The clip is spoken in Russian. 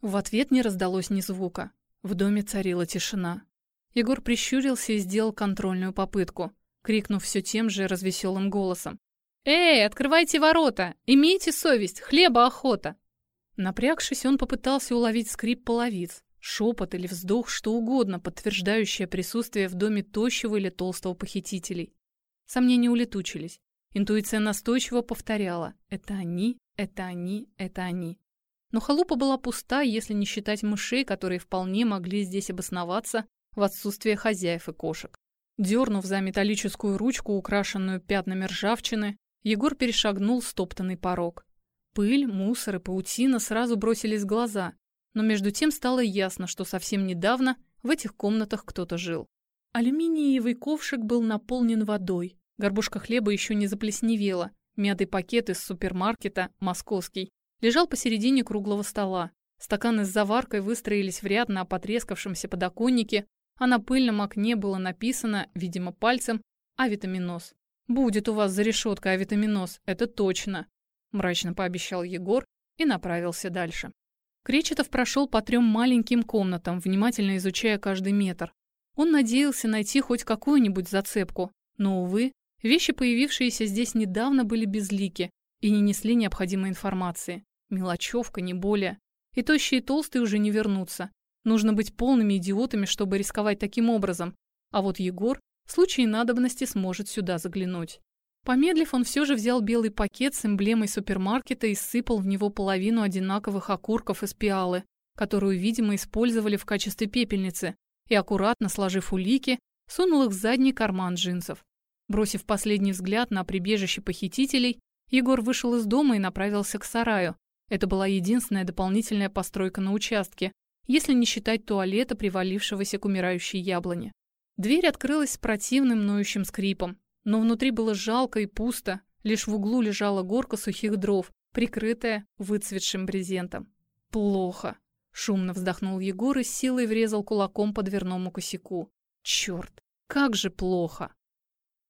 В ответ не раздалось ни звука. В доме царила тишина. Егор прищурился и сделал контрольную попытку, крикнув все тем же развеселым голосом. «Эй, открывайте ворота! Имейте совесть! Хлеба охота!» Напрягшись, он попытался уловить скрип половиц, шепот или вздох, что угодно, подтверждающее присутствие в доме тощего или толстого похитителей. Сомнения улетучились. Интуиция настойчиво повторяла «это они, это они, это они». Но халупа была пуста, если не считать мышей, которые вполне могли здесь обосноваться в отсутствие хозяев и кошек. Дернув за металлическую ручку, украшенную пятнами ржавчины, Егор перешагнул стоптанный порог. Пыль, мусор и паутина сразу бросились в глаза, но между тем стало ясно, что совсем недавно в этих комнатах кто-то жил. Алюминиевый ковшик был наполнен водой, горбушка хлеба еще не заплесневела, мятый пакет из супермаркета «Московский» лежал посередине круглого стола. Стаканы с заваркой выстроились в ряд на потрескавшемся подоконнике, а на пыльном окне было написано, видимо, пальцем, «Авитаминоз». «Будет у вас за решеткой авитаминоз, это точно», – мрачно пообещал Егор и направился дальше. Кречетов прошел по трем маленьким комнатам, внимательно изучая каждый метр. Он надеялся найти хоть какую-нибудь зацепку, но, увы, вещи, появившиеся здесь недавно, были безлики и не несли необходимой информации. Мелочевка, не более. И тощие и толстые уже не вернутся. Нужно быть полными идиотами, чтобы рисковать таким образом. А вот Егор в случае надобности сможет сюда заглянуть. Помедлив, он все же взял белый пакет с эмблемой супермаркета и сыпал в него половину одинаковых окурков из пиалы, которую, видимо, использовали в качестве пепельницы, и, аккуратно сложив улики, сунул их в задний карман джинсов. Бросив последний взгляд на прибежище похитителей, Егор вышел из дома и направился к сараю. Это была единственная дополнительная постройка на участке, если не считать туалета, привалившегося к умирающей яблоне. Дверь открылась с противным ноющим скрипом, но внутри было жалко и пусто, лишь в углу лежала горка сухих дров, прикрытая выцветшим брезентом. «Плохо!» — шумно вздохнул Егор и силой врезал кулаком по дверному косяку. «Черт! Как же плохо!»